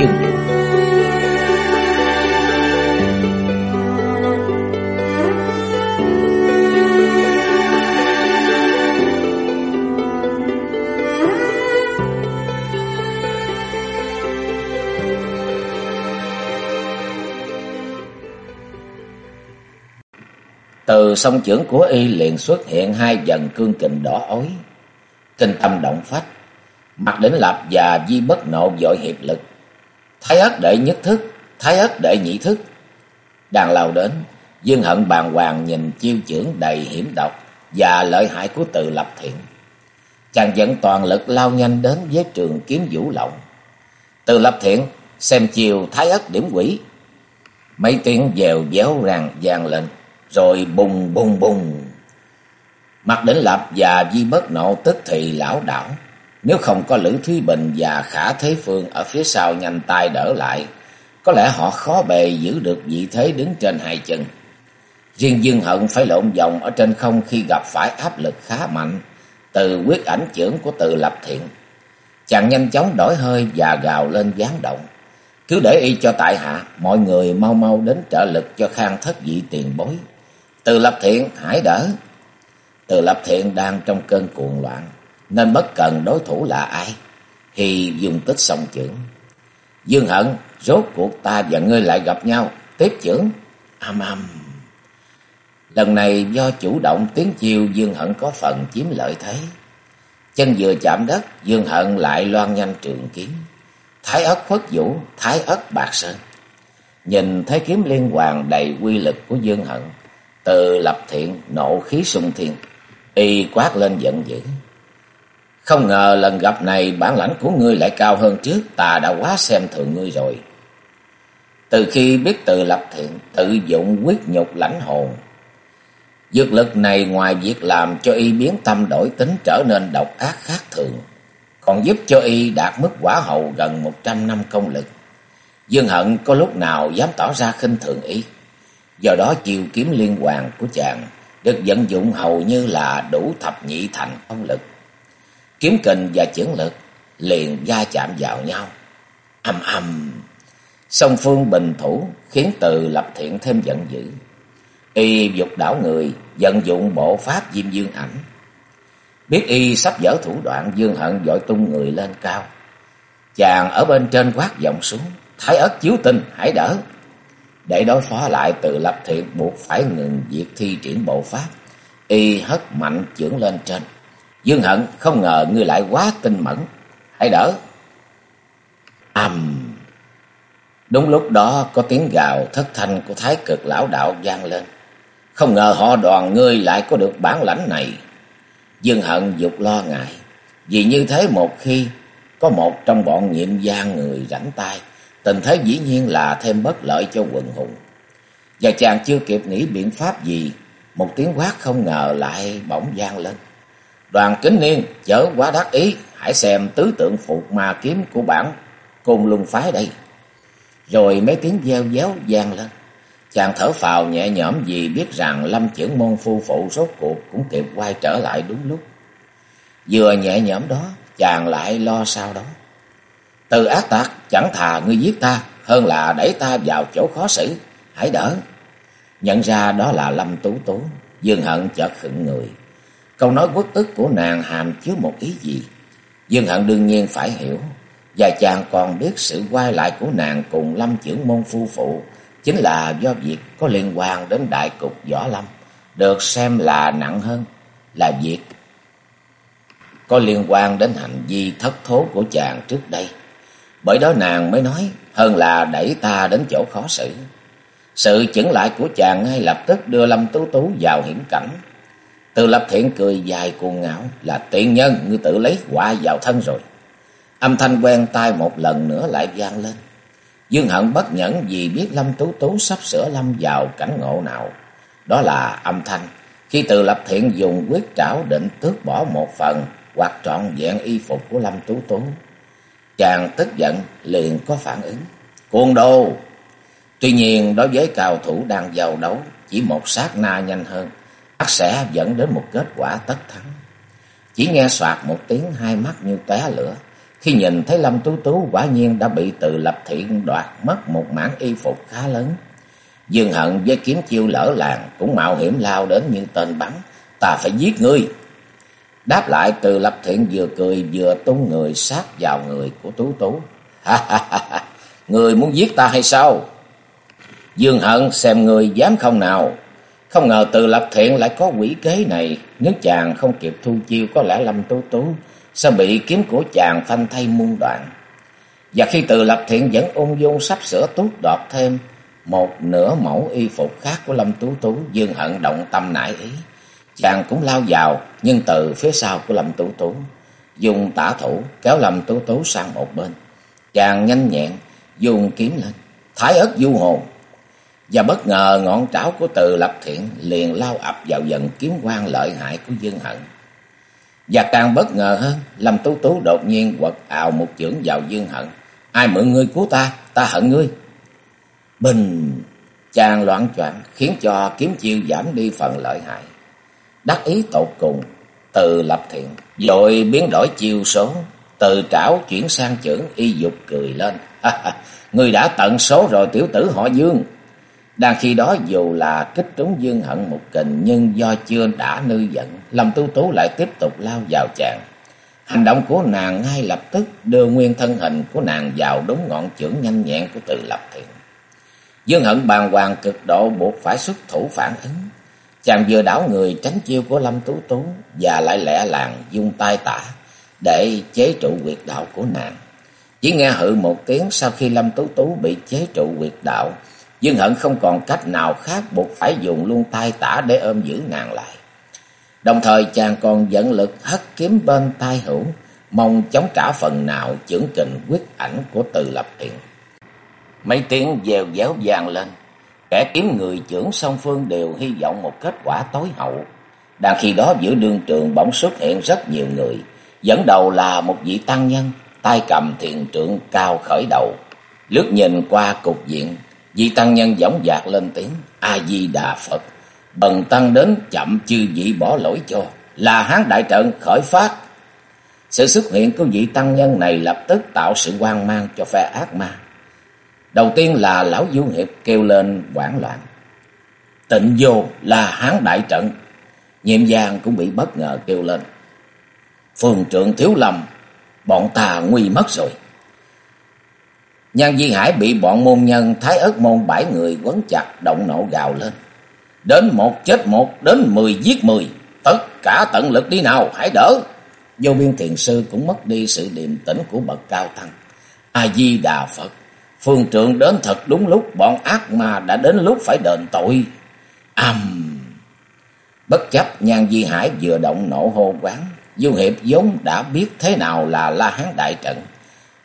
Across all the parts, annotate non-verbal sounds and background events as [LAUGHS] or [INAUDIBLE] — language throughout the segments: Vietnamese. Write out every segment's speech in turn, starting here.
chừng Từ sông trưởng của y liền xuất hiện hai dần cương kình đỏ ối. Kinh tâm động phách. Mặt đỉnh lập và di bất nộ dội hiệp lực. Thái ất đệ nhất thức, thái ất đệ nhị thức. Đang lao đến, Dương hận bàn hoàng nhìn chiêu trưởng đầy hiểm độc và lợi hại của từ lập thiện. Chàng dẫn toàn lực lao nhanh đến với trường kiếm vũ lộng. Từ lập thiện xem chiều thái ất điểm quỷ. Mấy tiếng dèo déo ràng vang lên rồi bùng bùng bùng. Mặt đỉnh lập và di bất nộ tức thì lão đảo. Nếu không có Lữ Thúy Bình và Khả Thế Phương ở phía sau nhanh tay đỡ lại, có lẽ họ khó bề giữ được vị thế đứng trên hai chân. Riêng Dương Hận phải lộn vòng ở trên không khi gặp phải áp lực khá mạnh từ quyết ảnh trưởng của từ lập thiện. Chàng nhanh chóng đổi hơi và gào lên gián động. Cứ để y cho tại hạ, mọi người mau mau đến trợ lực cho khang thất vị tiền bối. Từ lập thiện hãy đỡ. Từ lập thiện đang trong cơn cuồng loạn, nên bất cần đối thủ là ai. Thì dùng tích song trưởng. Dương hận, rốt cuộc ta và ngươi lại gặp nhau, tiếp trưởng. Âm âm. Lần này do chủ động tiến chiêu Dương hận có phần chiếm lợi thế. Chân vừa chạm đất, Dương hận lại loan nhanh trường kiếm. Thái ất khuất vũ, thái ất bạc sơn. Nhìn thấy kiếm liên hoàng đầy quy lực của Dương hận, từ lập thiện nộ khí sung thiên, y quát lên giận dữ. Không ngờ lần gặp này bản lãnh của ngươi lại cao hơn trước, ta đã quá xem thường ngươi rồi. Từ khi biết tự lập thiện, tự dụng quyết nhục lãnh hồn. Dược lực này ngoài việc làm cho y biến tâm đổi tính trở nên độc ác khác thường, còn giúp cho y đạt mức quả hậu gần một trăm năm công lực. Dương Hận có lúc nào dám tỏ ra khinh thường y. Do đó chiêu kiếm liên hoàn của chàng được vận dụng hầu như là đủ thập nhị thành công lực. Kiếm kình và chưởng lực liền va chạm vào nhau. Âm âm, song phương bình thủ khiến từ lập thiện thêm giận dữ. Y dục đảo người, vận dụng bộ pháp diêm dương ảnh. Biết y sắp dở thủ đoạn dương hận dội tung người lên cao. Chàng ở bên trên quát giọng xuống, thái ớt chiếu tinh, hãy đỡ. Để đối phó lại từ lập thiện buộc phải ngừng việc thi triển bộ pháp. Y hất mạnh chưởng lên trên. Dương hận không ngờ ngươi lại quá tinh mẫn. Hãy đỡ. Ầm. Đúng lúc đó có tiếng gào thất thanh của thái cực lão đạo vang lên. Không ngờ họ đoàn ngươi lại có được bản lãnh này. Dương hận dục lo ngại. Vì như thế một khi có một trong bọn nhiệm gian người rảnh tay tình thế dĩ nhiên là thêm bất lợi cho quần hùng. Và chàng chưa kịp nghĩ biện pháp gì, một tiếng quát không ngờ lại bỗng vang lên. Đoàn kính niên, chớ quá đắc ý, hãy xem tứ tượng phục ma kiếm của bản cùng lùng phái đây. Rồi mấy tiếng gieo déo gian lên. Chàng thở phào nhẹ nhõm vì biết rằng lâm trưởng môn phu phụ rốt cuộc cũng kịp quay trở lại đúng lúc. Vừa nhẹ nhõm đó, chàng lại lo sau đó. Từ ác tạc chẳng thà ngươi giết ta hơn là đẩy ta vào chỗ khó xử. Hãy đỡ. Nhận ra đó là Lâm Tú Tú. Dương Hận chợt khựng người. Câu nói quốc ức của nàng hàm chứa một ý gì? Dương Hận đương nhiên phải hiểu. Và chàng còn biết sự quay lại của nàng cùng Lâm trưởng môn phu phụ chính là do việc có liên quan đến đại cục võ lâm, được xem là nặng hơn là việc có liên quan đến hành vi thất thố của chàng trước đây. Bởi đó nàng mới nói hơn là đẩy ta đến chỗ khó xử. Sự chững lại của chàng ngay lập tức đưa Lâm Tú Tú vào hiểm cảnh. Từ lập thiện cười dài cuồng ngạo là tiện nhân ngươi tự lấy quả vào thân rồi. Âm thanh quen tai một lần nữa lại vang lên. Dương Hận bất nhẫn vì biết Lâm Tú Tú sắp sửa lâm vào cảnh ngộ nào. Đó là âm thanh khi từ lập thiện dùng quyết trảo định tước bỏ một phần hoặc trọn vẹn y phục của Lâm Tú Tú. Chàng tức giận liền có phản ứng. Cuồng đồ! Tuy nhiên đối với cao thủ đang giao đấu, chỉ một sát na nhanh hơn, ắt sẽ dẫn đến một kết quả tất thắng. Chỉ nghe soạt một tiếng, hai mắt như té lửa. Khi nhìn thấy Lâm Tú Tú, quả nhiên đã bị từ lập thiện đoạt mất một mảng y phục khá lớn. Dương Hận với kiếm chiêu lỡ làng cũng mạo hiểm lao đến như tên bắn. Ta phải giết ngươi. Đáp lại, từ lập thiện vừa cười vừa tung người sát vào người của Tú Tú. Ha ha ha ha. Người muốn giết ta hay sao? Dương Hận xem người dám không nào. Không ngờ từ lập thiện lại có quỷ kế này. Nếu chàng không kịp thu chiêu có lẽ Lâm Tú Tú sẽ bị kiếm của chàng phanh thay muôn đoạn. Và khi từ lập thiện vẫn ung dung sắp sửa tút đọt thêm một nửa mẫu y phục khác của Lâm Tú Tú, Dương Hận động tâm nại ý. Chàng cũng lao vào, nhưng từ phía sau của Lâm Tú Tú, dùng tả thủ kéo Lâm Tú Tú sang một bên. Chàng nhanh nhẹn, dùng kiếm lên, thái ớt du hồn. Và bất ngờ ngọn trảo của từ lập thiện liền lao ập vào dần kiếm quan lợi hại của Dương Hận. Và càng bất ngờ hơn, Lâm Tú Tú đột nhiên quật ào một chưởng vào Dương Hận. Ai mượn ngươi cứu ta, ta hận ngươi. Bình chàng loạn choạng khiến cho kiếm chiêu giảm đi phần lợi hại. Đắc ý tột cùng, từ lập thiện, rồi biến đổi chiêu số, từ trảo chuyển sang chưởng y dục cười lên. [LAUGHS] Người đã tận số rồi tiểu tử họ Dương. Đang khi đó dù là kích trúng Dương Hận một kình nhưng do chưa đã nư giận, Lâm Tu Tú lại tiếp tục lao vào chàng. Hành động của nàng ngay lập tức đưa nguyên thân hình của nàng vào đúng ngọn chưởng nhanh nhẹn của từ lập thiện. Dương Hận bàng hoàng cực độ buộc phải xuất thủ phản ứng. Chàng vừa đảo người tránh chiêu của Lâm Tú Tú và lại lẹ làng dung tay tả để chế trụ quyệt đạo của nàng. Chỉ nghe hự một tiếng sau khi Lâm Tú Tú bị chế trụ quyệt đạo, Dương Hận không còn cách nào khác buộc phải dùng luôn tay tả để ôm giữ nàng lại. Đồng thời chàng còn dẫn lực hất kiếm bên tai hữu, mong chống trả phần nào chưởng kình quyết ảnh của từ lập thiện. Mấy tiếng dèo déo vang lên, kẻ kiếm người trưởng song phương đều hy vọng một kết quả tối hậu. Đang khi đó giữa đương trường bỗng xuất hiện rất nhiều người, dẫn đầu là một vị tăng nhân, tay cầm thiền trượng cao khởi đầu. Lướt nhìn qua cục diện, vị tăng nhân giống dạc lên tiếng, A-di-đà Phật. Bần tăng đến chậm chư vị bỏ lỗi cho, là hán đại trận khởi phát. Sự xuất hiện của vị tăng nhân này lập tức tạo sự hoang mang cho phe ác ma. Đầu tiên là lão du hiệp kêu lên quảng loạn. Tịnh vô là hán đại trận. Nhiệm giang cũng bị bất ngờ kêu lên. Phường trưởng thiếu lầm, bọn ta nguy mất rồi. Nhan Di Hải bị bọn môn nhân Thái ớt môn bảy người quấn chặt động nộ gào lên. Đến một chết một, đến mười giết mười. Tất cả tận lực đi nào, hãy đỡ. Vô biên thiền sư cũng mất đi sự điềm tĩnh của bậc cao tăng. A-di-đà Phật. Phương trượng đến thật đúng lúc bọn ác ma đã đến lúc phải đền tội. Âm! Bất chấp Nhan Di Hải vừa động nộ hô quán, Du Hiệp vốn đã biết thế nào là La Hán Đại Trận.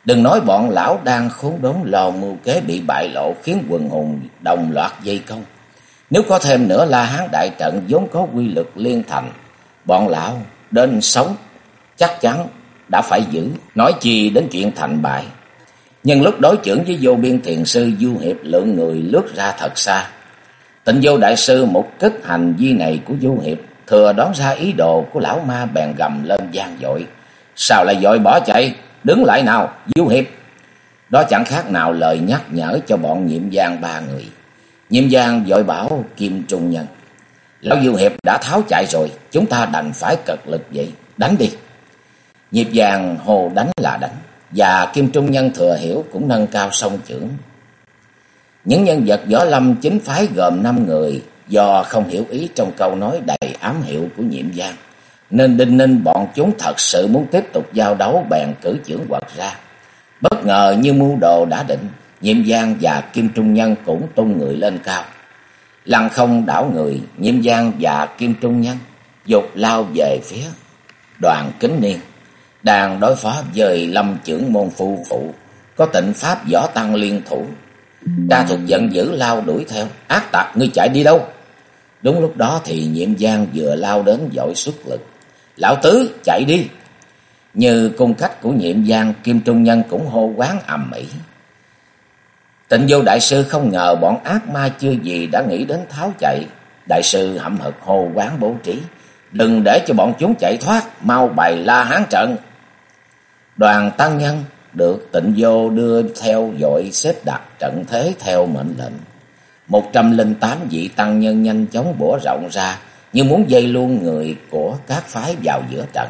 Đừng nói bọn lão đang khốn đốn lò mưu kế bị bại lộ khiến quần hùng đồng loạt dây công. Nếu có thêm nữa La Hán Đại Trận vốn có quy lực liên thành, bọn lão đến sống chắc chắn đã phải giữ, nói chi đến chuyện thành bại. Nhưng lúc đối chưởng với vô biên thiền sư Du Hiệp lượng người lướt ra thật xa. Tịnh vô đại sư một kích hành vi này của Du Hiệp thừa đoán ra ý đồ của lão ma bèn gầm lên gian dội. Sao lại dội bỏ chạy? Đứng lại nào, Du Hiệp! Đó chẳng khác nào lời nhắc nhở cho bọn nhiệm giang ba người. Nhiệm giang dội bảo Kim Trung Nhân. Lão Du Hiệp đã tháo chạy rồi, chúng ta đành phải cật lực vậy. Đánh đi! Nhịp vàng hồ đánh là đánh và Kim Trung Nhân thừa hiểu cũng nâng cao song trưởng. Những nhân vật võ lâm chính phái gồm năm người do không hiểu ý trong câu nói đầy ám hiệu của nhiệm giang. Nên đinh ninh bọn chúng thật sự muốn tiếp tục giao đấu bèn cử trưởng quật ra. Bất ngờ như mưu đồ đã định, nhiệm giang và Kim Trung Nhân cũng tung người lên cao. Lăng không đảo người, nhiệm giang và Kim Trung Nhân dục lao về phía đoàn kính niên đang đối phó với lâm trưởng môn phu phụ, có tịnh pháp võ tăng liên thủ, đa thuộc giận dữ lao đuổi theo. Ác tặc ngươi chạy đi đâu? Đúng lúc đó thì nhiệm giang vừa lao đến dội xuất lực. Lão tứ chạy đi. Như cung cách của nhiệm giang Kim Trung Nhân cũng hô quán ầm ĩ. Tịnh vô đại sư không ngờ bọn ác ma chưa gì đã nghĩ đến tháo chạy. Đại sư hậm hực hô quán bố trí. Đừng để cho bọn chúng chạy thoát, mau bày la hán trận. Đoàn tăng nhân được tịnh vô đưa theo dội xếp đặt trận thế theo mệnh lệnh. Một trăm linh tám vị tăng nhân nhanh chóng bổ rộng ra như muốn dây luôn người của các phái vào giữa trận.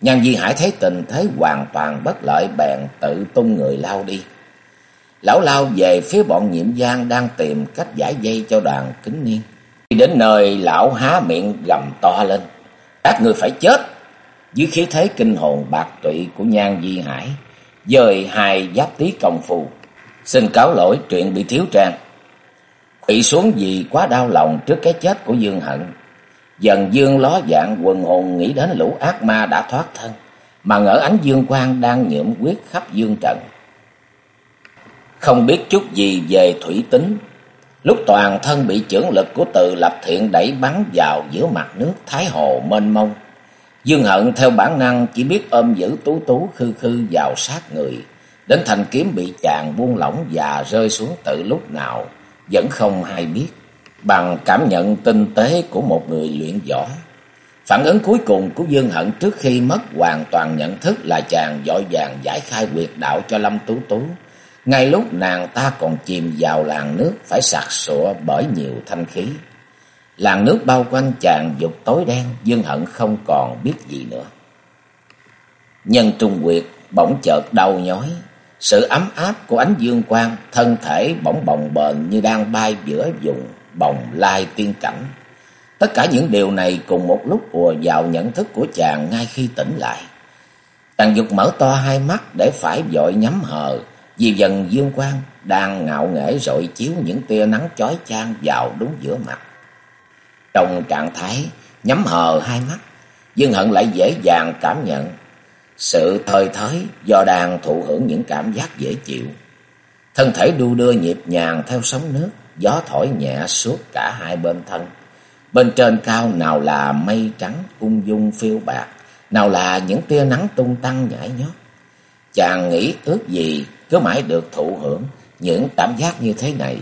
Nhan Di Hải thấy tình thế hoàn toàn bất lợi, bèn tự tung người lao đi. Lão lao về phía bọn nhiệm giang đang tìm cách giải dây cho đoàn kính niên. Khi đến nơi, lão há miệng gầm to lên. Các người phải chết. Dưới khí thế kinh hồn bạc tụy của Nhan Di Hải. Dời hai giáp tí công phu. Xin cáo lỗi, chuyện bị thiếu trang. Bị xuống vì quá đau lòng trước cái chết của Dương Hận. Dần dương ló dạng quần hồn nghĩ đến lũ ác ma đã thoát thân. Mà ngỡ ánh dương quang đang nhuộm quyết khắp dương trận. Không biết chút gì về thủy tính. Lúc toàn thân bị chưởng lực của từ lập thiện đẩy bắn vào giữa mặt nước Thái Hồ mênh mông. Dương hận theo bản năng chỉ biết ôm giữ tú tú khư khư vào sát người. Đến thành kiếm bị chàng buông lỏng và rơi xuống tự lúc nào vẫn không hay biết. Bằng cảm nhận tinh tế của một người luyện võ. Phản ứng cuối cùng của Dương Hận trước khi mất hoàn toàn nhận thức là chàng giỏi vàng giải khai quyệt đạo cho Lâm Tú Tú. Ngay lúc nàng ta còn chìm vào làng nước phải sặc sụa bởi nhiều thanh khí. Làng nước bao quanh chàng dục tối đen, Dương Hận không còn biết gì nữa. Nhân trung quyệt bỗng chợt đau nhói, sự ấm áp của ánh dương quang, thân thể bỗng bồng bềnh như đang bay giữa vùng bồng lai tiên cảnh. Tất cả những điều này cùng một lúc ùa vào nhận thức của chàng ngay khi tỉnh lại. Chàng dục mở to hai mắt để phải vội nhắm hờ, vì dần dương quang đang ngạo nghễ rọi chiếu những tia nắng chói chang vào đúng giữa mặt. Trong trạng thái nhắm hờ hai mắt, Dương Hận lại dễ dàng cảm nhận sự thời thới do đang thụ hưởng những cảm giác dễ chịu. Thân thể đu đưa nhịp nhàng theo sóng nước, gió thổi nhẹ suốt cả hai bên thân. Bên trên cao nào là mây trắng ung dung phiêu bạc, nào là những tia nắng tung tăng nhảy nhót. Chàng nghĩ ước gì cứ mãi được thụ hưởng những cảm giác như thế này.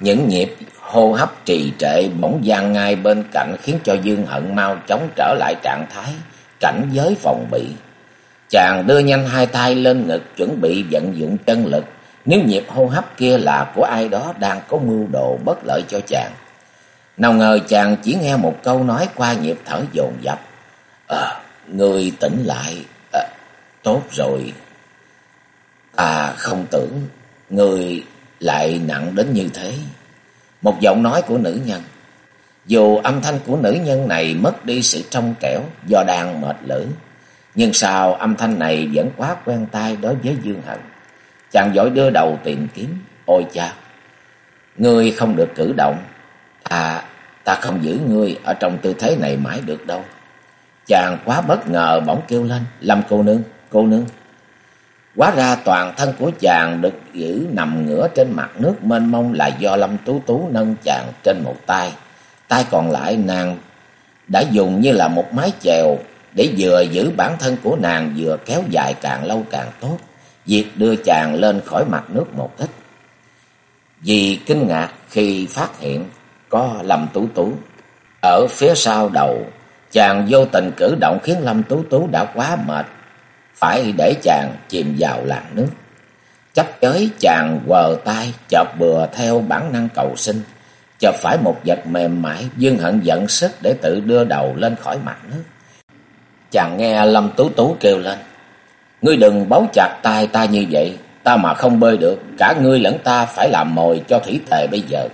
Những nhịp hô hấp trì trệ bỗng gian ngay bên cạnh khiến cho Dương Hận mau chóng trở lại trạng thái cảnh giới phòng bị. Chàng đưa nhanh hai tay lên ngực chuẩn bị vận dụng chân lực nếu nhịp hô hấp kia là của ai đó đang có mưu đồ bất lợi cho chàng. Nào ngờ chàng chỉ nghe một câu nói qua nhịp thở dồn dập. À, người tỉnh lại. À, tốt rồi. À không tưởng người lại nặng đến như thế. Một giọng nói của nữ nhân. Dù âm thanh của nữ nhân này mất đi sự trong trẻo do đang mệt lử. Nhưng sao âm thanh này vẫn quá quen tai đối với Dương Hận. Chàng giỏi đưa đầu tìm kiếm. Ôi cha! Ngươi không được cử động. À, ta không giữ ngươi ở trong tư thế này mãi được đâu. Chàng quá bất ngờ bỗng kêu lên. Lâm cô nương, cô nương. Quá ra toàn thân của chàng được giữ nằm ngửa trên mặt nước mênh mông là do Lâm Tú Tú nâng chàng trên một tay. Tay còn lại nàng đã dùng như là một mái chèo để vừa giữ bản thân của nàng vừa kéo dài càng lâu càng tốt. Việc đưa chàng lên khỏi mặt nước một ít. Vì kinh ngạc khi phát hiện có Lâm Tú Tú ở phía sau đầu, chàng vô tình cử động khiến Lâm Tú Tú đã quá mệt phải để chàng chìm vào làn nước. Chấp chới chàng quờ tay chợp bừa theo bản năng cầu sinh, chợp phải một vật mềm mại, Dương Hận giận sức để tự đưa đầu lên khỏi mặt nước. Chàng nghe Lâm Tú Tú kêu lên, Ngươi đừng bấu chặt tay ta như vậy, ta mà không bơi được, cả ngươi lẫn ta phải làm mồi cho thủy tề bây giờ.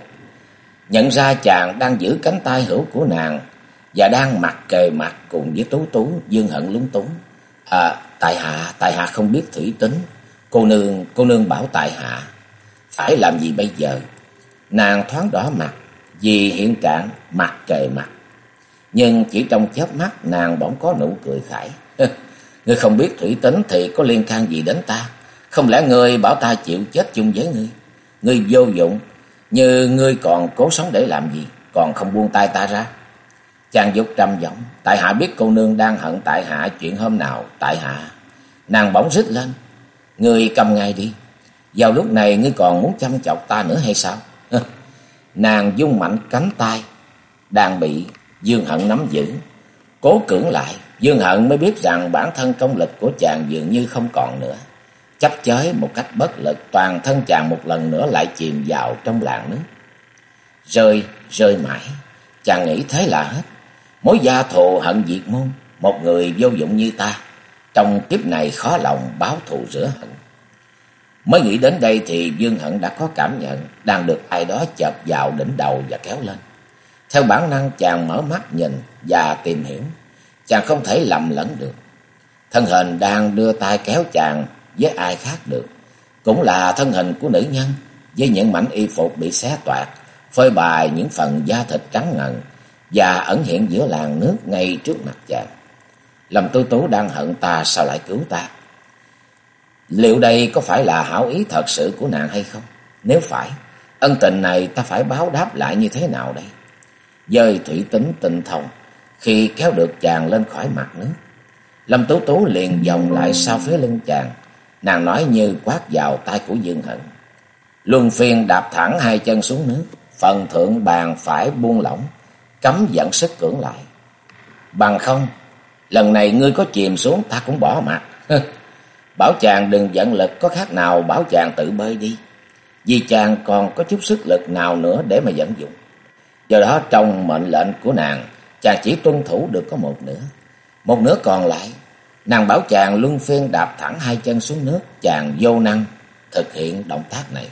Nhận ra chàng đang giữ cánh tay hữu của nàng, và đang mặt kề mặt cùng với Tú Tú, Dương Hận lúng túng. À, tại hạ, tại hạ không biết thủy tính. Cô nương, cô nương bảo tại hạ. Phải làm gì bây giờ? Nàng thoáng đỏ mặt, vì hiện trạng mặt kề mặt. Nhưng chỉ trong chớp mắt nàng bỗng có nụ cười khải. [LAUGHS] ngươi không biết thủy tính thì có liên can gì đến ta? Không lẽ ngươi bảo ta chịu chết chung với ngươi? Ngươi vô dụng, như ngươi còn cố sống để làm gì, còn không buông tay ta ra. Chàng dục trầm giọng, tại hạ biết cô nương đang hận tại hạ chuyện hôm nào, tại hạ. Nàng bỗng rít lên, ngươi cầm ngay đi. Vào lúc này ngươi còn muốn chăm chọc ta nữa hay sao? [LAUGHS] Nàng dung mạnh cánh tay, đang bị Dương Hận nắm giữ. Cố cưỡng lại, Dương Hận mới biết rằng bản thân công lực của chàng dường như không còn nữa. Chấp chới một cách bất lực, toàn thân chàng một lần nữa lại chìm vào trong làn nước. Rơi, rơi mãi, chàng nghĩ thế là hết. Mối gia thù hận diệt môn, một người vô dụng như ta, trong kiếp này khó lòng báo thù rửa hận. Mới nghĩ đến đây thì Dương Hận đã có cảm nhận đang được ai đó chợp vào đỉnh đầu và kéo lên. Theo bản năng chàng mở mắt nhìn và tìm hiểu. Chàng không thể lầm lẫn được. Thân hình đang đưa tay kéo chàng với ai khác được. Cũng là thân hình của nữ nhân với những mảnh y phục bị xé toạc, phơi bày những phần da thịt trắng ngần và ẩn hiện giữa làn nước ngay trước mặt chàng. Lâm Tu Tú đang hận ta sao lại cứu ta? Liệu đây có phải là hảo ý thật sự của nàng hay không? Nếu phải, ân tình này ta phải báo đáp lại như thế nào đây? Dơi thủy tính tinh thông, khi kéo được chàng lên khỏi mặt nước. Lâm Tú Tú liền vòng lại sau phía lưng chàng, nàng nói như quát vào tay của Dương Hận. Luân phiên đạp thẳng hai chân xuống nước, phần thượng bàn phải buông lỏng, cấm dẫn sức cưỡng lại. Bằng không, lần này ngươi có chìm xuống ta cũng bỏ mặt. Bảo chàng đừng giận lực có khác nào bảo chàng tự bơi đi. Vì chàng còn có chút sức lực nào nữa để mà dẫn dụng. Do đó trong mệnh lệnh của nàng, chàng chỉ tuân thủ được có một nửa. Một nửa còn lại, nàng bảo chàng luân phiên đạp thẳng hai chân xuống nước, chàng vô năng thực hiện động tác này.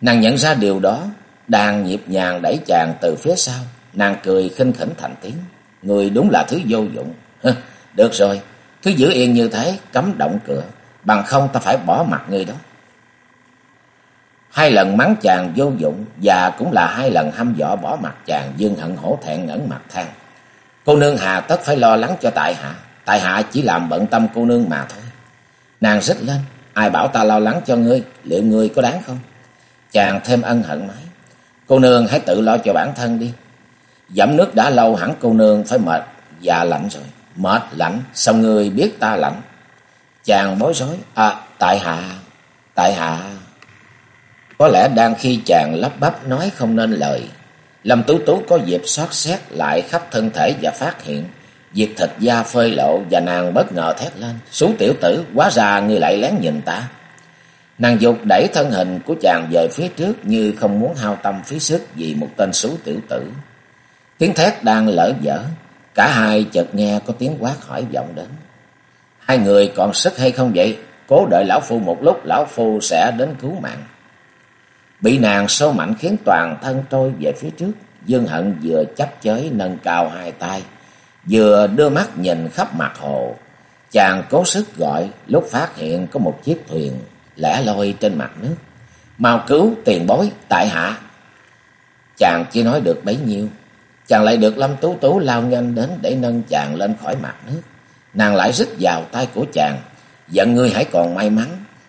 Nàng nhận ra điều đó, đang nhịp nhàng đẩy chàng từ phía sau, nàng cười khinh khỉnh thành tiếng. Người đúng là thứ vô dụng. Được rồi, cứ giữ yên như thế, cấm động cửa, bằng không ta phải bỏ mặt ngươi đó. Hai lần mắng chàng vô dụng và cũng là hai lần hăm dọa bỏ mặt chàng dương hận hổ thẹn ngẩn mặt than. Cô nương hà tất phải lo lắng cho tại hạ, tại hạ chỉ làm bận tâm cô nương mà thôi. Nàng rít lên, ai bảo ta lo lắng cho ngươi, liệu ngươi có đáng không? Chàng thêm ân hận nói, cô nương hãy tự lo cho bản thân đi. Dẫm nước đã lâu hẳn cô nương phải mệt và lạnh rồi. Mệt lạnh, sao ngươi biết ta lạnh? Chàng bối rối, à, tại hạ, tại hạ... Có lẽ đang khi chàng lắp bắp nói không nên lời, Lâm Tú Tú có dịp xót xét lại khắp thân thể và phát hiện việc thịt da phơi lộ và nàng bất ngờ thét lên. Sú tiểu tử, quá ra người lại lén nhìn ta. Nàng dục đẩy thân hình của chàng về phía trước như không muốn hao tâm phí sức vì một tên xú tiểu tử. Tiếng thét đang lỡ dở, cả hai chợt nghe có tiếng quát hỏi vọng đến. Hai người còn sức hay không vậy? Cố đợi lão phu một lúc, lão phu sẽ đến cứu mạng. Bị nàng số mạnh khiến toàn thân trôi về phía trước. Dương Hận vừa chấp chới nâng cao hai tay, vừa đưa mắt nhìn khắp mặt hồ. Chàng cố sức gọi, lúc phát hiện có một chiếc thuyền lẻ loi trên mặt nước. Mau cứu tiền bối, tại hạ. Chàng chỉ nói được bấy nhiêu. Chàng lại được Lâm Tú Tú lao nhanh đến để nâng chàng lên khỏi mặt nước. Nàng lại rít vào tay của chàng. Giận ngươi hãy còn may mắn,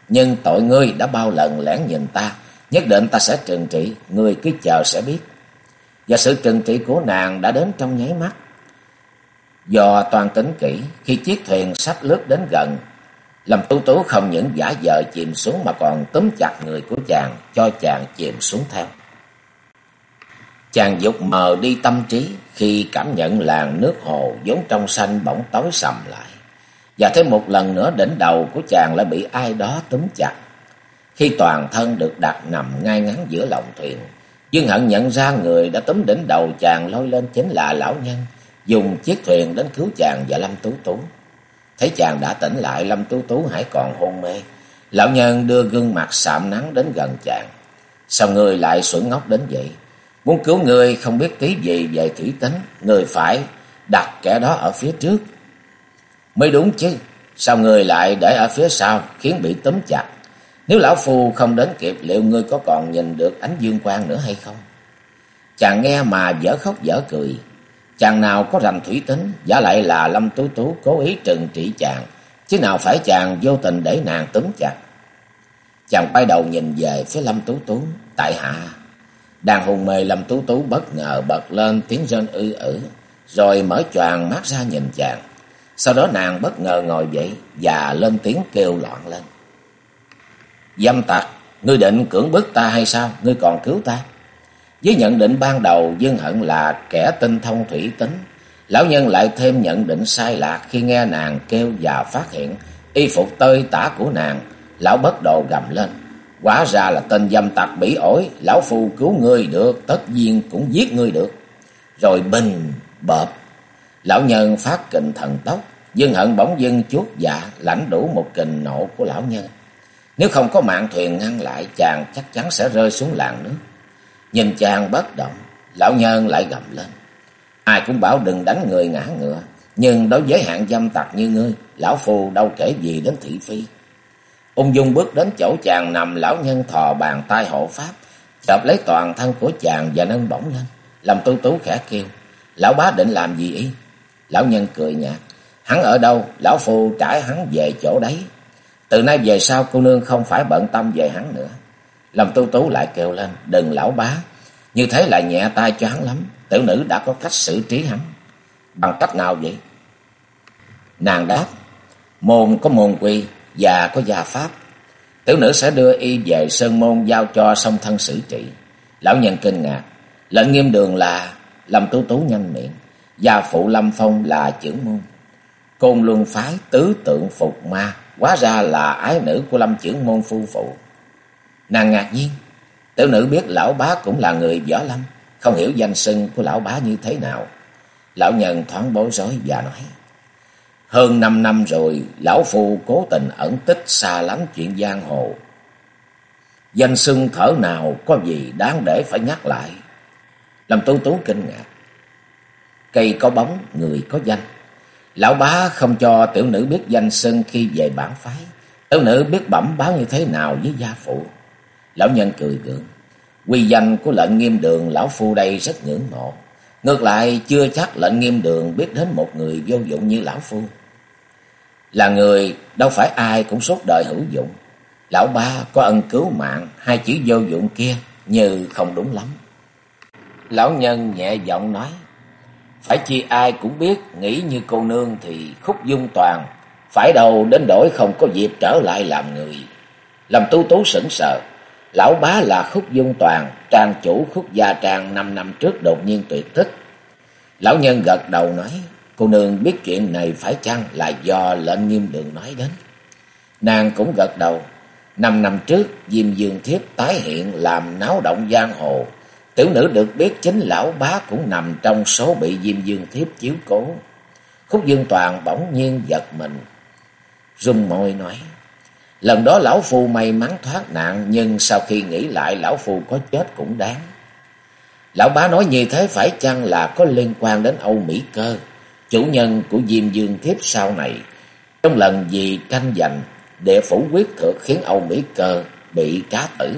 nhưng tội ngươi đã bao lần lẻn nhìn ta Nhất định ta sẽ trừng trị, người cứ chờ sẽ biết. Và sự trừng trị của nàng đã đến trong nháy mắt. Do toàn tính kỹ, khi chiếc thuyền sắp lướt đến gần, Lâm Tú Tú không những giả vờ chìm xuống mà còn túm chặt người của chàng, cho chàng chìm xuống theo. Chàng dục mờ đi tâm trí khi cảm nhận làn nước hồ vốn trong xanh bỗng tối sầm lại. Và thêm một lần nữa đỉnh đầu của chàng lại bị ai đó túm chặt. Khi toàn thân được đặt nằm ngay ngắn giữa lòng thuyền, Dương Hận nhận ra người đã túm đỉnh đầu chàng lôi lên chính là lão nhân, dùng chiếc thuyền đến cứu chàng và Lâm Tú Tú. Thấy chàng đã tỉnh lại, Lâm Tú Tú hãy còn hôn mê. Lão nhân đưa gương mặt sạm nắng đến gần chàng. Sao người lại sủi ngốc đến vậy? Muốn cứu người không biết tí gì về thủy tính, người phải đặt kẻ đó ở phía trước. Mới đúng chứ, sao người lại để ở phía sau khiến bị túm chặt? Nếu lão phu không đến kịp liệu ngươi có còn nhìn được ánh dương quang nữa hay không? Chàng nghe mà dở khóc dở cười. Chàng nào có rành thủy tính, giả lại là Lâm Tú Tú cố ý trừng trị chàng, chứ nào phải chàng vô tình để nàng túm chặt. Chàng quay đầu nhìn về phía Lâm Tú Tú. Tại hạ. Đang hùng mê Lâm Tú Tú bất ngờ bật lên tiếng rên ư ử. Rồi mở choàng mắt ra nhìn chàng. Sau đó nàng bất ngờ ngồi dậy và lên tiếng kêu loạn lên. Dâm tặc, ngươi định cưỡng bức ta hay sao? Ngươi còn cứu ta? Với nhận định ban đầu Dương Hận là kẻ tinh thông thủy tính. Lão nhân lại thêm nhận định sai lạc khi nghe nàng kêu và phát hiện y phục tơi tả của nàng. Lão bất độ gầm lên. Quả ra là tên dâm tặc bỉ ổi. Lão phu cứu ngươi được, tất nhiên cũng giết ngươi được. Rồi bình, bợp. Lão nhân phát kình thần tốc. Dương hận bỗng dưng chuốt dạ lãnh đủ một kình nộ của lão nhân. Nếu không có mạng thuyền ngăn lại chàng chắc chắn sẽ rơi xuống làng nước. Nhìn chàng bất động, lão nhân lại gầm lên. Ai cũng bảo đừng đánh người ngã ngựa, nhưng đối với hạng dâm tặc như ngươi, lão phu đâu kể gì đến thị phi. Ung dung bước đến chỗ chàng nằm, lão nhân thò bàn tay hộ pháp, chộp lấy toàn thân của chàng và nâng bổng lên. Lâm tu tú khẽ kêu, lão bá định làm gì ý? Lão nhân cười nhạt, hắn ở đâu, lão phu trải hắn về chỗ đấy. Từ nay về sau cô nương không phải bận tâm về hắn nữa. Lâm tu tú lại kêu lên, đừng lão bá, như thế là nhẹ tay cho hắn lắm. Tiểu nữ đã có cách xử trí hắn. Bằng cách nào vậy? Nàng đáp, môn có môn quy già có gia pháp. Tiểu nữ sẽ đưa y về sơn môn giao cho song thân xử trị. Lão nhân kinh ngạc, lệnh nghiêm đường là Lâm Tú Tú nhanh miệng, gia phụ Lâm Phong là trưởng môn. Côn luân phái tứ tượng phục ma, hóa ra là ái nữ của Lâm trưởng môn phu phụ. Nàng ngạc nhiên, tiểu nữ biết lão bá cũng là người võ lâm, không hiểu danh sưng của lão bá như thế nào. Lão nhân thoáng bối rối và nói, hơn năm năm rồi, lão phu cố tình ẩn tích xa lánh chuyện giang hồ. Danh sưng thở nào có gì đáng để phải nhắc lại. Lâm Tú Tú kinh ngạc. Cây có bóng, người có danh. Lão bá không cho tiểu nữ biết danh xưng khi về bản phái. Tiểu nữ biết bẩm báo như thế nào với gia phụ. Lão nhân cười gượng. Quy danh của lệnh nghiêm đường lão phu đây rất ngưỡng mộ. Ngược lại chưa chắc lệnh nghiêm đường biết đến một người vô dụng như lão phu. Là người đâu phải ai cũng suốt đời hữu dụng. Lão ba có ân cứu mạng, hai chữ vô dụng kia như không đúng lắm. Lão nhân nhẹ giọng nói. Phải chi ai cũng biết, nghĩ như cô nương thì khúc dung toàn. Phải đầu đến đổi không có dịp trở lại làm người. Làm tu tú sững sờ. Lão bá là khúc dung toàn, trang chủ khúc gia trang năm năm trước đột nhiên tuyệt thích. Lão nhân gật đầu nói, cô nương biết chuyện này phải chăng là do lệnh nghiêm đường nói đến. Nàng cũng gật đầu, năm năm trước Diêm Dương Thiếp tái hiện làm náo động giang hồ. Tiểu nữ được biết chính lão bá cũng nằm trong số bị Diêm Dương Thiếp chiếu cố. Khúc Dương Toàn bỗng nhiên giật mình, rung môi nói. Lần đó lão phu may mắn thoát nạn, nhưng sau khi nghĩ lại lão phu có chết cũng đáng. Lão bá nói như thế phải chăng là có liên quan đến Âu Mỹ Cơ, chủ nhân của Diêm Dương Thiếp sau này. Trong lần gì tranh giành, địa phủ quyết thực khiến Âu Mỹ Cơ bị cá tử.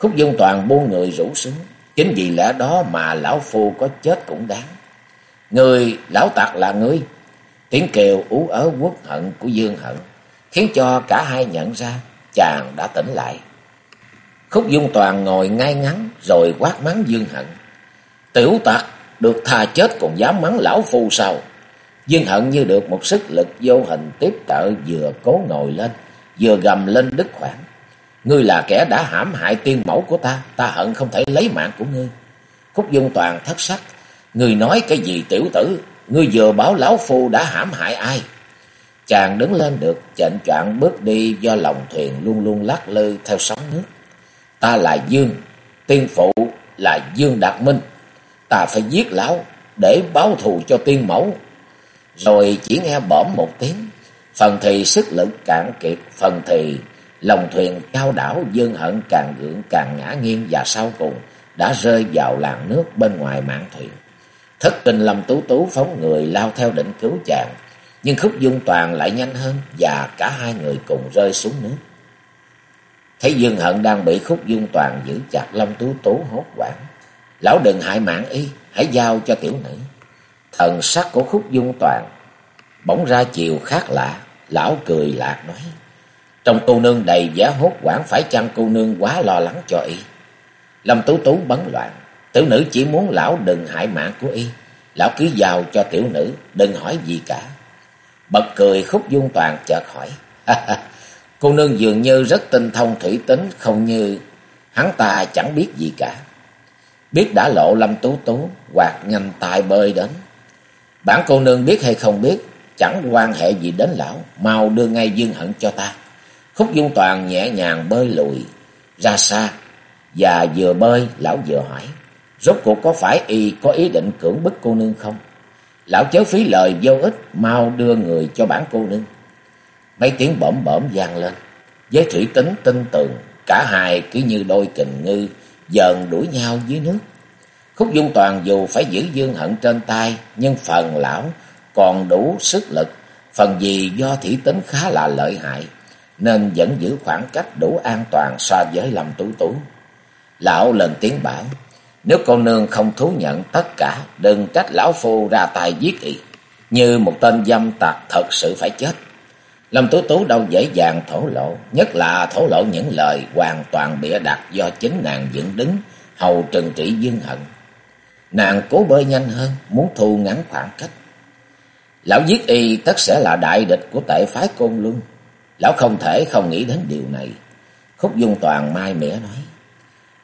Khúc dương Toàn buông người rủ xuống, chính vì lẽ đó mà lão phu có chết cũng đáng. Người lão tặc là ngươi, tiếng kêu ú ớ quốc hận của Dương Hận khiến cho cả hai nhận ra chàng đã tỉnh lại. Khúc Dung Toàn ngồi ngay ngắn rồi quát mắng Dương Hận. Tiểu tặc được tha chết còn dám mắng lão phu sao? Dương Hận như được một sức lực vô hình tiếp trợ vừa cố ngồi lên, vừa gầm lên đứt khoảng. Ngươi là kẻ đã hãm hại tiên mẫu của ta, ta hận không thể lấy mạng của ngươi. Khúc Dung Toàn thất sắc, ngươi nói cái gì tiểu tử, ngươi vừa báo lão phu đã hãm hại ai? Chàng đứng lên được, chệnh choạng bước đi do lòng thuyền luôn luôn lắc lư theo sóng nước. Ta là Dương, tiên phụ là Dương Đạt Minh. Ta phải giết lão để báo thù cho tiên mẫu. Rồi chỉ nghe bõm một tiếng, phần thì sức lực cạn kiệt, phần thì lòng thuyền cao đảo dương hận càng gượng càng ngã nghiêng và sau cùng đã rơi vào làn nước bên ngoài mạn thuyền. Thất tình lâm tú tú phóng người lao theo định cứu chàng. Nhưng khúc dung toàn lại nhanh hơn và cả hai người cùng rơi xuống nước. Thấy Dương Hận đang bị khúc dung toàn giữ chặt Lâm Tú Tú hốt quảng. Lão đừng hại mạng y, hãy giao cho tiểu nữ. Thần sắc của khúc dung toàn bỗng ra chiều khác lạ. Lão cười lạc nói. Trong cô nương đầy vẻ hốt quảng phải chăng cô nương quá lo lắng cho y. Lâm Tú Tú bấn loạn. Tiểu nữ chỉ muốn lão đừng hại mạng của y. Lão cứ giao cho tiểu nữ, đừng hỏi gì cả. Bật cười khúc dung toàn chợt hỏi. cô nương dường như rất tinh thông thủy tính, không như hắn ta chẳng biết gì cả. Biết đã lộ Lâm Tú Tú, quạt nhanh tay bơi đến. Bản cô nương biết hay không biết, chẳng quan hệ gì đến lão, mau đưa ngay dương hận cho ta. Khúc Dung Toàn nhẹ nhàng bơi lùi ra xa, và vừa bơi, lão vừa hỏi, rốt cuộc có phải y có ý định cưỡng bức cô nương không? Lão chớ phí lời vô ích, mau đưa người cho bản cô nương. Mấy tiếng bỗm bỗm vang lên, với thủy tính tinh tường, cả hai cứ như đôi kình ngư, dần đuổi nhau dưới nước. Khúc Dung Toàn dù phải giữ dương hận trên tay, nhưng phần lão còn đủ sức lực, phần gì do thủy tính khá là lợi hại, nên vẫn giữ khoảng cách đủ an toàn so với Lâm Tú Tú. Lão lần tiếng bảo, nếu con nương không thú nhận tất cả, đừng trách lão phu ra tay giết y, như một tên dâm tặc thật sự phải chết. Lâm Tú Tú đâu dễ dàng thổ lộ, nhất là thổ lộ những lời hoàn toàn bịa đặt do chính nàng dựng đứng, hầu trừng trị dương hận. Nàng cố bơi nhanh hơn, muốn thu ngắn khoảng cách. Lão giết y tất sẽ là đại địch của tệ phái Côn Luân. Lão không thể không nghĩ đến điều này. Khúc Dung Toàn mai mỉa nói.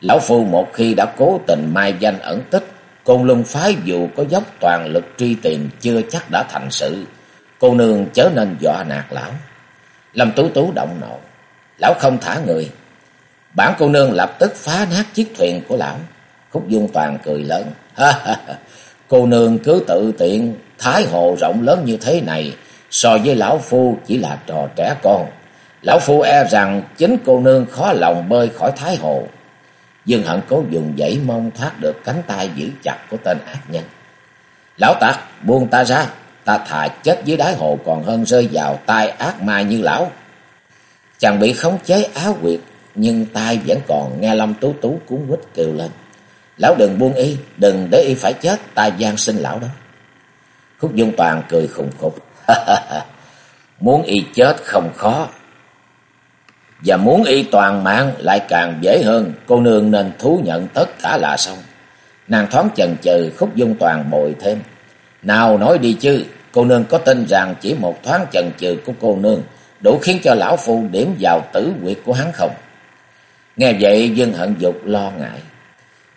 Lão Phu một khi đã cố tình mai danh ẩn tích, Côn Luân phái dù có dốc toàn lực truy tìm chưa chắc đã thành sự. Cô nương chớ nên dọa nạt lão. Lâm Tú Tú động nộ. Lão không thả người. Bản cô nương lập tức phá nát chiếc thuyền của lão. Khúc Dung Toàn cười lớn. [LAUGHS] cô nương cứ tự tiện thái hồ rộng lớn như thế này so với lão phu chỉ là trò trẻ con. Lão phu e rằng chính cô nương khó lòng bơi khỏi thái hồ. Dương Hận cố dùng dãy mong thoát được cánh tay giữ chặt của tên ác nhân. Lão tặc buông ta ra, ta thà chết dưới đáy hồ còn hơn rơi vào tay ác ma như lão. Chàng bị khống chế áo quyệt, nhưng tay vẫn còn nghe Lâm Tú Tú cuốn quýt kêu lên. Lão đừng buông y, đừng để y phải chết, ta gian sinh lão đó. Khúc Dung Toàn cười khùng khục. [LAUGHS] muốn y chết không khó. Và muốn y toàn mạng lại càng dễ hơn, cô nương nên thú nhận tất cả là xong. Nàng thoáng chần chừ Khúc Dung Toàn bồi thêm. Nào nói đi chứ, cô nương có tin rằng chỉ một thoáng chần chừ của cô nương đủ khiến cho lão phu điểm vào tử quyệt của hắn không? Nghe vậy Dương Hận Dục lo ngại.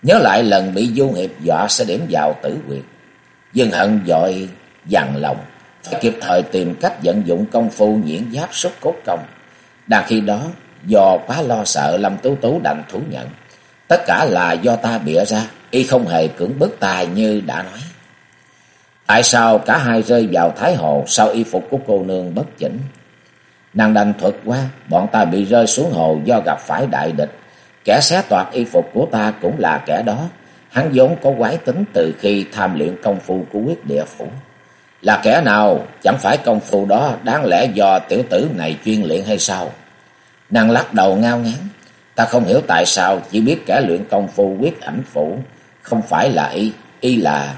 Nhớ lại lần bị Du Hiệp dọa sẽ điểm vào tử quyệt. Dương Hận dội dằn lòng, phải kịp thời tìm cách vận dụng công phu nhiễn giáp xuất cốt công. Đang khi đó, do quá lo sợ Lâm Tú Tú đành thú nhận. Tất cả là do ta bịa ra, y không hề cưỡng bức tài như đã nói. Tại sao cả hai rơi vào thái hồ sau y phục của cô nương bất chỉnh? Nàng đành thuật qua, bọn ta bị rơi xuống hồ do gặp phải đại địch. Kẻ xé toạc y phục của ta cũng là kẻ đó. Hắn vốn có quái tính từ khi tham luyện công phu của quyết địa phủ. Là kẻ nào? Chẳng phải công phu đó đáng lẽ do tiểu tử này chuyên luyện hay sao? Nàng lắc đầu ngao ngán. Ta không hiểu tại sao chỉ biết kẻ luyện công phu quyết ảnh phủ. Không phải là y, y là...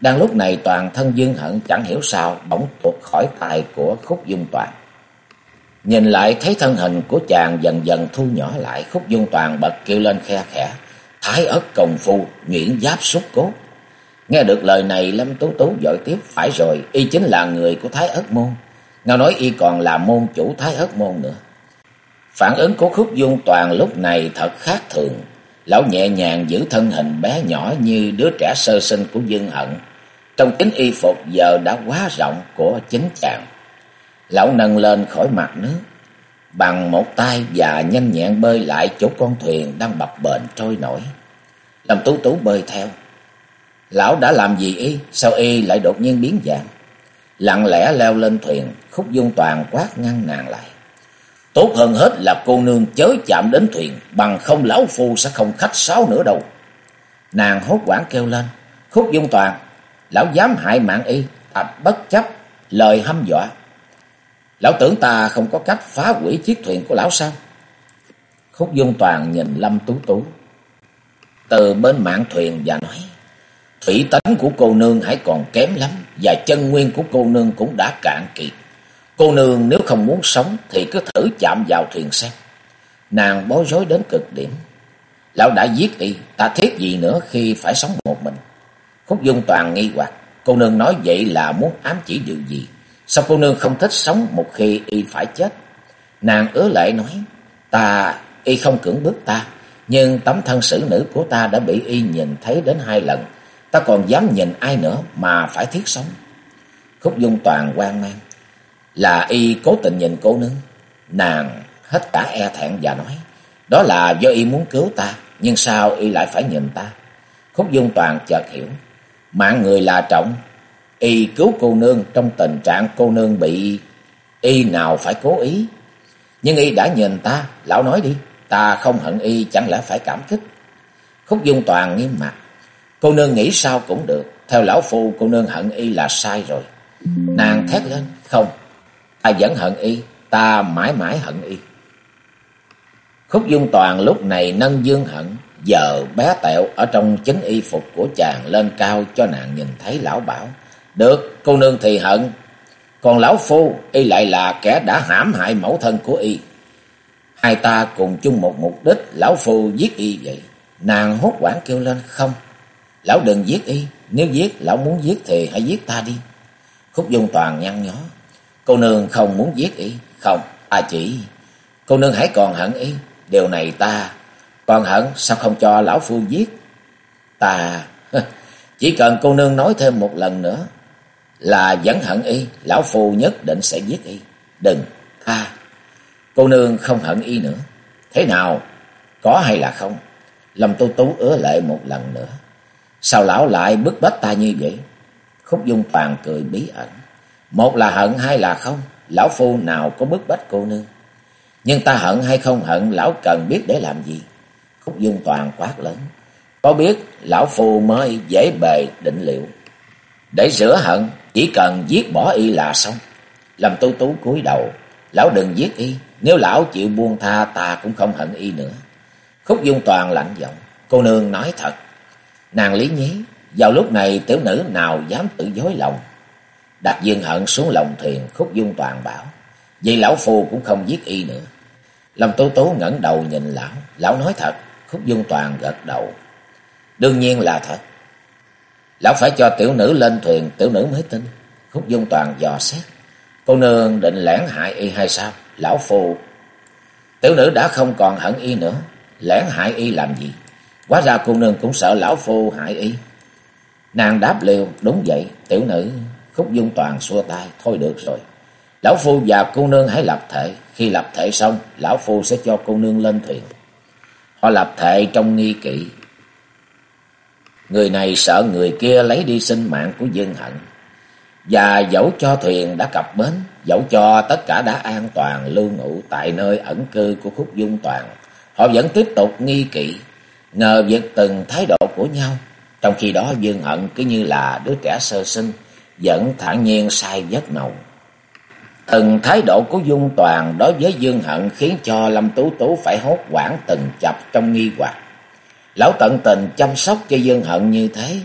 Đang lúc này toàn thân dương hận chẳng hiểu sao bỗng tuột khỏi tài của khúc dung toàn. Nhìn lại thấy thân hình của chàng dần dần thu nhỏ lại, khúc dung toàn bật kêu lên khe khẽ. Thái ớt công phu, nhuyễn giáp xúc cốt. Nghe được lời này Lâm Tú Tú dội tiếp, phải rồi, y chính là người của Thái ớt môn. Ngao nói y còn là môn chủ Thái ớt môn nữa. Phản ứng của khúc dung toàn lúc này thật khác thường. Lão nhẹ nhàng giữ thân hình bé nhỏ như đứa trẻ sơ sinh của Dương Hận. Trong kính y phục giờ đã quá rộng của chính chàng. Lão nâng lên khỏi mặt nước. Bằng một tay và nhanh nhẹn bơi lại chỗ con thuyền đang bập bềnh trôi nổi. Lâm Tú Tú bơi theo. Lão đã làm gì y? Sao y lại đột nhiên biến dạng? Lặng lẽ leo lên thuyền, khúc dung toàn quát ngăn nàng lại. Tốt hơn hết là cô nương chớ chạm đến thuyền, bằng không lão phu sẽ không khách sáo nữa đâu. Nàng hốt quảng kêu lên, khúc dung toàn, lão dám hại mạng y, ta bất chấp lời hăm dọa. Lão tưởng ta không có cách phá hủy chiếc thuyền của lão sao? Khúc dung toàn nhìn Lâm Tú Tú. Từ bên mạng thuyền và nói. Thủy tánh của cô nương hãy còn kém lắm. Và chân nguyên của cô nương cũng đã cạn kiệt. Cô nương nếu không muốn sống thì cứ thử chạm vào thuyền xem. Nàng bối rối đến cực điểm. Lão đã giết y, ta thiết gì nữa khi phải sống một mình. Khúc Dung Toàn nghi hoặc, cô nương nói vậy là muốn ám chỉ điều gì? Sao cô nương không thích sống một khi y phải chết? Nàng ứa lệ nói, ta, y không cưỡng bức ta, nhưng tấm thân xử nữ của ta đã bị y nhìn thấy đến hai lần. Ta còn dám nhìn ai nữa mà phải thiết sống. Khúc Dung Toàn quan mang. Là y cố tình nhìn cô nương. Nàng hết cả e thẹn và nói. Đó là do y muốn cứu ta. Nhưng sao y lại phải nhìn ta? Khúc Dung Toàn chợt hiểu. Mạng người là trọng. Y cứu cô nương trong tình trạng cô nương bị... Y nào phải cố ý. Nhưng y đã nhìn ta. Lão nói đi. Ta không hận y chẳng lẽ phải cảm kích. Khúc Dung Toàn nghiêm mặt. Cô nương nghĩ sao cũng được. Theo lão phu cô nương hận y là sai rồi. Nàng thét lên. Không. Ta vẫn hận y. Ta mãi mãi hận y. Khúc Dung Toàn lúc này nâng dương hận. Giờ bé tẹo ở trong chính y phục của chàng lên cao cho nàng nhìn thấy lão bảo. Được, cô nương thì hận. Còn lão phu, y lại là kẻ đã hãm hại mẫu thân của y. Hai ta cùng chung một mục đích, lão phu giết y vậy. Nàng hốt quảng kêu lên, không. Lão đừng giết y, nếu giết, lão muốn giết thì hãy giết ta đi. Khúc Dung Toàn nhăn nhó. Cô nương không muốn giết y, không, ta chỉ. Cô nương hãy còn hận y, điều này ta còn hận sao không cho lão phu giết? Ta [LAUGHS] chỉ cần cô nương nói thêm một lần nữa là vẫn hận y, lão phu nhất định sẽ giết y. Đừng, tha. Cô nương không hận y nữa. Thế nào? Có hay là không? Lâm Tu Tú ứa lệ một lần nữa. Sao lão lại bức bách ta như vậy? Khúc Dung Toàn cười bí ẩn. Một là hận, hai là không. Lão phu nào có bức bách cô nương. Nhưng ta hận hay không hận, lão cần biết để làm gì? Khúc Dung Toàn quát lớn. Có biết lão phu mới dễ bề định liệu. Để rửa hận, chỉ cần giết bỏ y là xong. Lâm Tu Tú cúi đầu. Lão đừng giết y. Nếu lão chịu buông tha ta cũng không hận y nữa. Khúc Dung Toàn lạnh giọng. Cô nương nói thật. Nàng lý nhí. Vào lúc này tiểu nữ nào dám tự dối lòng. Đặt dương hận xuống lòng thuyền. Khúc Dung Toàn bảo. Vậy lão phu cũng không giết y nữa. Lâm Tố Tố ngẩng đầu nhìn lão. Lão nói thật. Khúc Dung Toàn gật đầu. Đương nhiên là thật. Lão phải cho tiểu nữ lên thuyền. Tiểu nữ mới tin. Khúc Dung Toàn dò xét. Cô nương định lẻn hại y hay sao? Lão phu. Tiểu nữ đã không còn hận y nữa. Lẻn hại y làm gì? Quá ra cô nương cũng sợ lão phu hại y. Nàng đáp liều. Đúng vậy. Tiểu nữ. Khúc Dung Toàn xua tay. Thôi được rồi. Lão phu và cô nương hãy lập thể. Khi lập thể xong, lão phu sẽ cho cô nương lên thuyền. Họ lập thể trong nghi kỵ. Người này sợ người kia lấy đi sinh mạng của Dương Hận. Và dẫu cho thuyền đã cập bến, dẫu cho tất cả đã an toàn lưu ngụ tại nơi ẩn cư của Khúc Dung Toàn, họ vẫn tiếp tục nghi kỵ, ngờ vực từng thái độ của nhau. Trong khi đó Dương Hận cứ như là đứa trẻ sơ sinh, vẫn thản nhiên sai giấc nồng. Từng thái độ của Dung Toàn đối với Dương Hận khiến cho Lâm Tú Tú phải hốt quảng từng chập trong nghi hoặc. Lão tận tình chăm sóc cho Dương Hận như thế,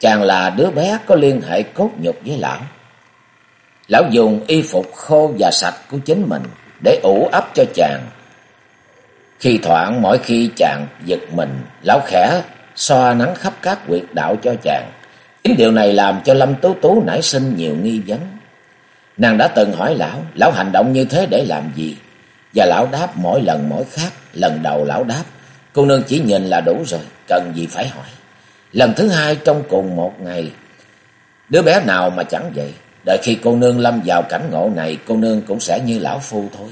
chàng là đứa bé có liên hệ cốt nhục với lão. Lão dùng y phục khô và sạch của chính mình để ủ ấp cho chàng. Khi thoảng mỗi khi chàng giật mình, lão khẽ xoa nắng khắp các quyệt đạo cho chàng. Chính điều này làm cho Lâm Tú Tú nảy sinh nhiều nghi vấn. Nàng đã từng hỏi lão, lão hành động như thế để làm gì? Và lão đáp mỗi lần mỗi khác. Lần đầu lão đáp, cô nương chỉ nhìn là đủ rồi, cần gì phải hỏi. Lần thứ hai trong cùng một ngày, đứa bé nào mà chẳng vậy. Đợi khi cô nương lâm vào cảnh ngộ này, cô nương cũng sẽ như lão phu thôi.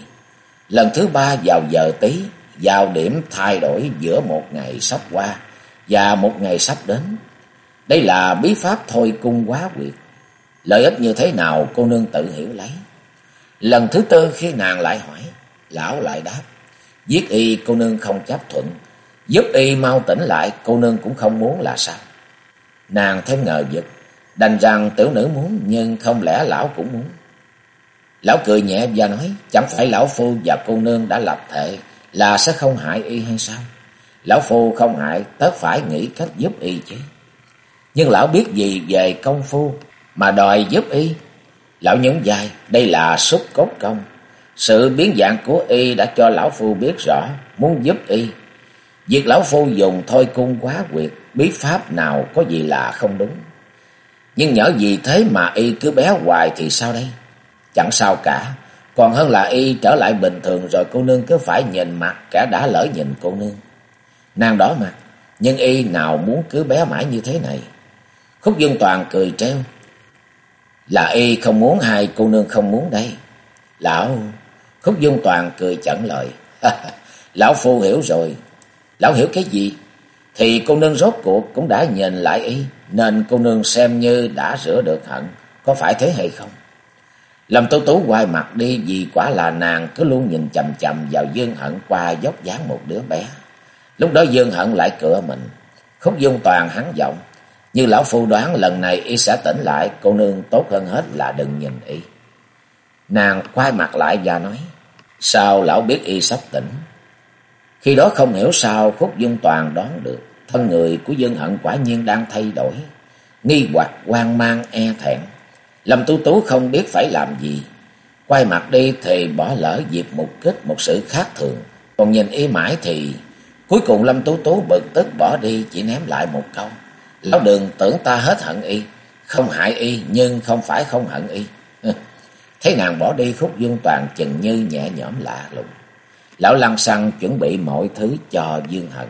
Lần thứ ba vào giờ tí, vào điểm thay đổi giữa một ngày sắp qua và một ngày sắp đến. Đây là bí pháp thôi cung quá quyệt. Lợi ích như thế nào cô nương tự hiểu lấy. Lần thứ tư khi nàng lại hỏi, lão lại đáp. Giết y cô nương không chấp thuận. Giúp y mau tỉnh lại cô nương cũng không muốn là sao. Nàng thêm ngờ vực. Đành rằng tiểu nữ muốn nhưng không lẽ lão cũng muốn. Lão cười nhẹ và nói chẳng phải lão phu và cô nương đã lập thệ là sẽ không hại y hay sao? Lão phu không hại tất phải nghĩ cách giúp y chứ. Nhưng lão biết gì về công phu mà đòi giúp y. Lão nhún vai, đây là xúc cốt công. Sự biến dạng của y đã cho lão phu biết rõ, muốn giúp y. Việc lão phu dùng thôi cung quá quyệt, bí pháp nào có gì là không đúng. Nhưng nhỡ gì thế mà y cứ bé hoài thì sao đây? Chẳng sao cả, còn hơn là y trở lại bình thường rồi cô nương cứ phải nhìn mặt cả đã lỡ nhìn cô nương. Nàng đỏ mặt, nhưng y nào muốn cứ bé mãi như thế này. Khúc Dương Toàn cười treo. Là y không muốn hai cô nương không muốn đây. Lão... Khúc Dương Toàn cười chẳng lời. [LAUGHS] Lão Phu hiểu rồi. Lão hiểu cái gì? Thì cô nương rốt cuộc cũng đã nhìn lại y. Nên cô nương xem như đã rửa được hận. Có phải thế hay không? Lâm Tú Tú quay mặt đi vì quả là nàng cứ luôn nhìn chầm chầm vào Dương Hận qua dốc dáng một đứa bé. Lúc đó Dương Hận lại cửa mình. Khúc dung toàn hắn giọng. Như lão phu đoán lần này y sẽ tỉnh lại, cô nương tốt hơn hết là đừng nhìn y. Nàng quay mặt lại và nói, sao lão biết y sắp tỉnh? Khi đó không hiểu sao khúc dung toàn đoán được, thân người của Dương Hận quả nhiên đang thay đổi, nghi hoặc hoang mang e thẹn. Lâm Tú Tú không biết phải làm gì, quay mặt đi thì bỏ lỡ dịp một kích một sự khác thường, còn nhìn y mãi thì cuối cùng Lâm Tú Tú bực tức bỏ đi chỉ ném lại một câu. Lão đường tưởng ta hết hận y, không hại y nhưng không phải không hận y. [LAUGHS] Thấy nàng bỏ đi khúc dương toàn chừng như nhẹ nhõm lạ lùng. Lão lăng xăng chuẩn bị mọi thứ cho Dương Hận.